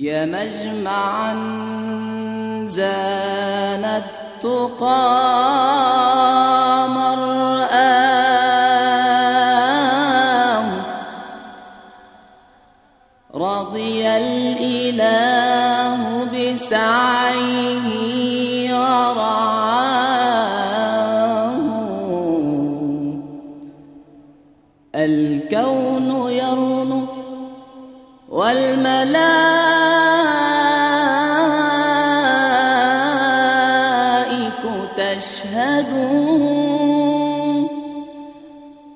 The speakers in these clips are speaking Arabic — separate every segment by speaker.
Speaker 1: يا مجمعا زانت تقى تشهد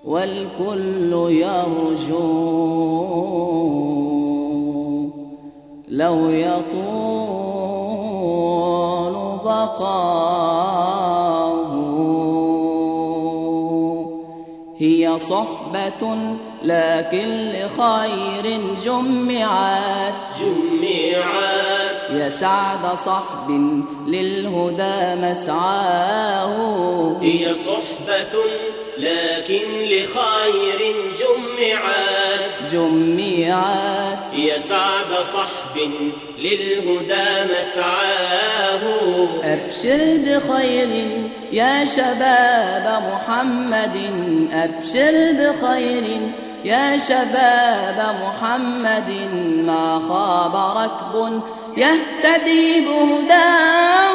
Speaker 1: والكل يرجو لو يطول بقاه هي صحبة لكن لخير جمعت
Speaker 2: جمعت
Speaker 1: يا سعد صحب للهدى مسعاه.
Speaker 2: هي صحبة لكن لخير جمعت.
Speaker 1: جمعت.
Speaker 2: هي سعد صحب للهدى مسعاه.
Speaker 1: أبشر بخير يا شباب محمد. أبشر بخير يا شباب محمد. ما خاب ركب يهتدي بهداه.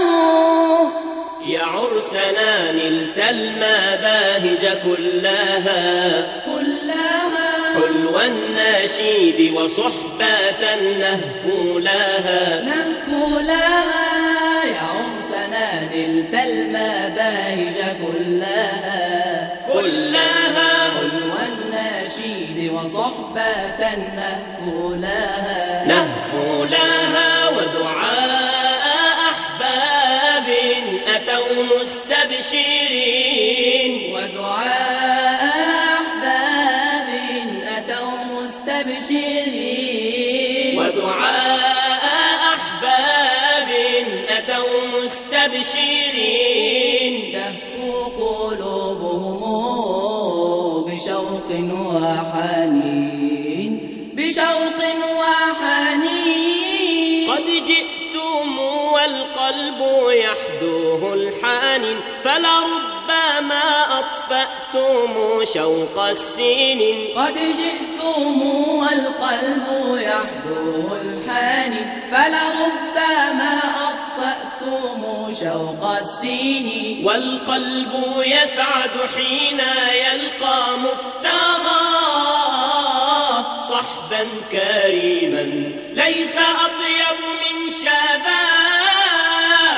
Speaker 2: يا عرسنا نلت المباهج كلها
Speaker 1: كلها
Speaker 2: حلو النشيد وصحبة نهفو لها
Speaker 1: نهفو لها يا عرسنا نلت المباهج كلها
Speaker 2: كلها
Speaker 1: وصحبة نهفو لها
Speaker 2: نهفو لها ودعاء أحباب أتوا مستبشرين.
Speaker 1: ودعاء أحباب أتوا مستبشرين.
Speaker 2: ودعاء أحباب أتوا مستبشرين. جئتم والقلب يحدوه الحانين فلربما أطفأتم شوق السنين
Speaker 1: قد جئتم والقلب يحدوه الحاني فلربما أطفأتم شوق السين.
Speaker 2: والقلب يسعد حين يلقى مبتغاه صحبا كريما ليس أطيب من شذاه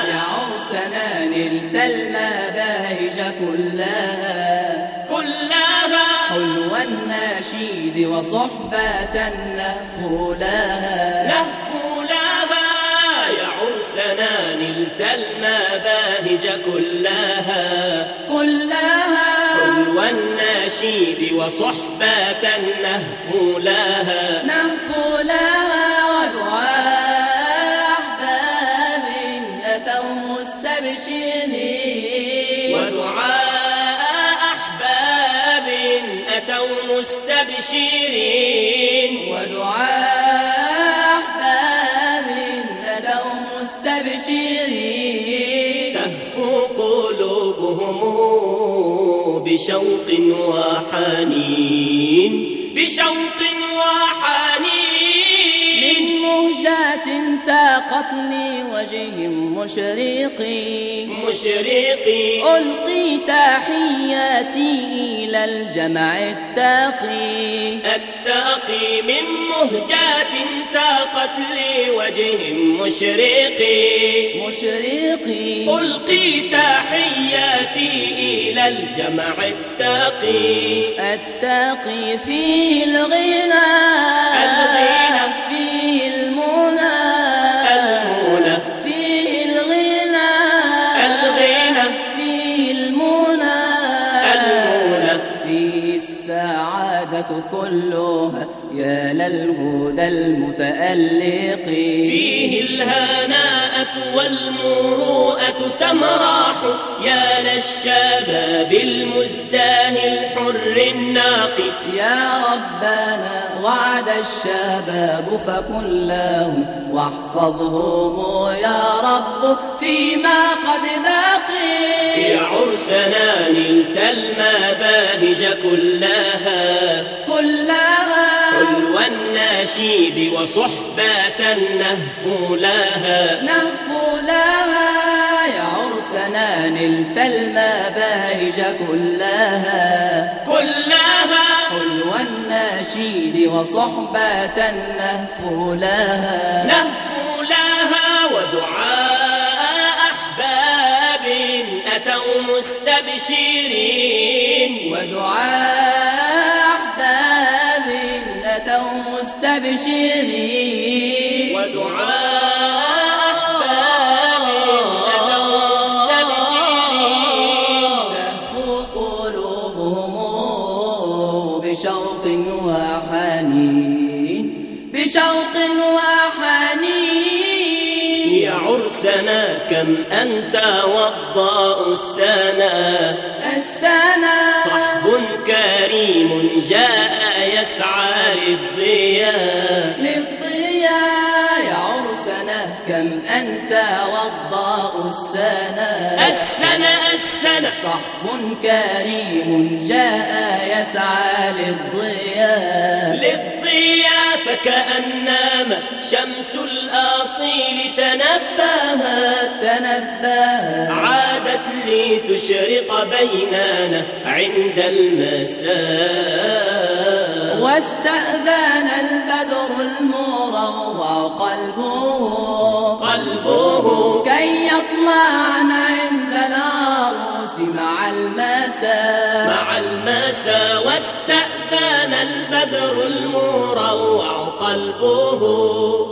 Speaker 1: يا عرسنا نلت المباهج كلها.
Speaker 2: كلها.
Speaker 1: حلو النشيد وصحبة نهفو لها
Speaker 2: نهفو لها يا عرسنا نلت المباهج كلها. النشيد وصحبة نهفو لها.
Speaker 1: نهفو لها ودعاء أحباب أتوا مستبشرين.
Speaker 2: ودعاء أحباب أتوا مستبشرين.
Speaker 1: ودعاء أحباب أتوا مستبشرين.
Speaker 2: تهفو قلوبهم بشوق وحنين. بشوق وحنين.
Speaker 1: تاقت لي وجه مشرقي.
Speaker 2: مشرقي.
Speaker 1: ألقي تحياتي إلى الجمع التاقي.
Speaker 2: التقي من مهجات تاقت لوجه مشرقي.
Speaker 1: مشرقي.
Speaker 2: ألقي تحياتي إلى الجمع التقي
Speaker 1: التاقي فيه الغنى. كلها يا للهدى المتألق.
Speaker 2: فيه الهناء الأخلاق والمروءة تمراح يا للشباب المزداه الحر الناقي
Speaker 1: يا ربنا وعد الشباب فكن لهم واحفظهم يا رب فيما قد باقي
Speaker 2: يا عرسنا نلت المباهج كلها.
Speaker 1: كلها.
Speaker 2: حلو النشيد وصحبة نهفو لها.
Speaker 1: نهفو لها. يا عرسنا نلت المباهج كلها.
Speaker 2: كلها.
Speaker 1: حلو النشيد وصحبة نهفو لها.
Speaker 2: نهفو لها ودعاء أحباب أتوا مستبشرين.
Speaker 1: ودعاء مستبشرين
Speaker 2: ودعاء أحباب أتوا مستبشرين
Speaker 1: تهفو قلوبهم بشوق وحنين بشوق وحنين
Speaker 2: يا عرسنا كم أنت وضاء السنا
Speaker 1: السنة
Speaker 2: صحب كريم جاء يسعى للضياء.
Speaker 1: للضياء يا عرسنا كم أنت وضاء السنة.
Speaker 2: السنة السنة.
Speaker 1: صحب كريم جاء يسعى للضياء.
Speaker 2: للضياء فكأنما شمس الأصيل تنبهت.
Speaker 1: تنبه
Speaker 2: عادت لتشرق بيننا عند المساء.
Speaker 1: واستأذن البدر المروع قلبه.
Speaker 2: قلبه.
Speaker 1: كي يطلع عند العروس مع المساء
Speaker 2: مع المساء واستأذن البدر المروع قلبه.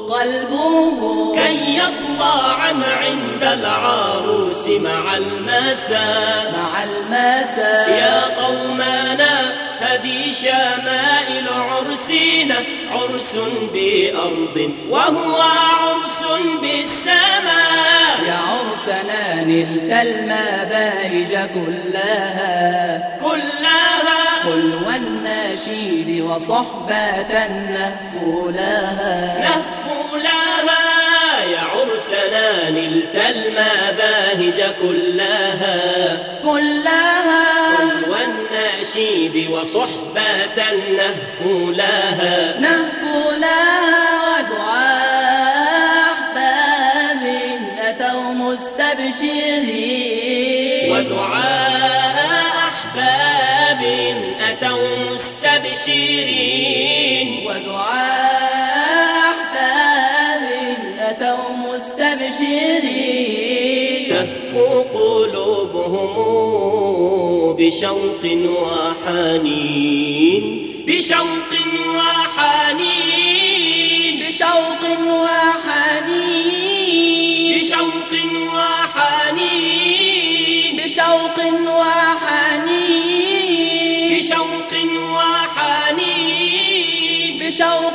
Speaker 1: قلبه.
Speaker 2: كي يطلع عند العروس مع المساء
Speaker 1: مع المساء
Speaker 2: يا قومنا هذه شمائل عرسنا عرس بأرض وهو عرس بالسماء.
Speaker 1: يا عرسنا نلت المباهج كلها.
Speaker 2: كلها.
Speaker 1: حلو النشيد وصحبة نهفو لها
Speaker 2: نهفو لها يا عرسنا نلت المباهج كلها.
Speaker 1: كلها
Speaker 2: وصحبة نهفو لها.
Speaker 1: نهفو لها ودعاء أحباب أتوا مستبشرين.
Speaker 2: ودعاء أحباب أتوا مستبشرين.
Speaker 1: ودعاء أحباب أتوا مستبشرين.
Speaker 2: تهفو قلوبهم
Speaker 1: بشوق وحنين.
Speaker 2: بشوق وحنين.
Speaker 1: بشوق وحنين.
Speaker 2: بشوق وحنين.
Speaker 1: بشوق وحنين.
Speaker 2: بشوق وحنين.
Speaker 1: بشوق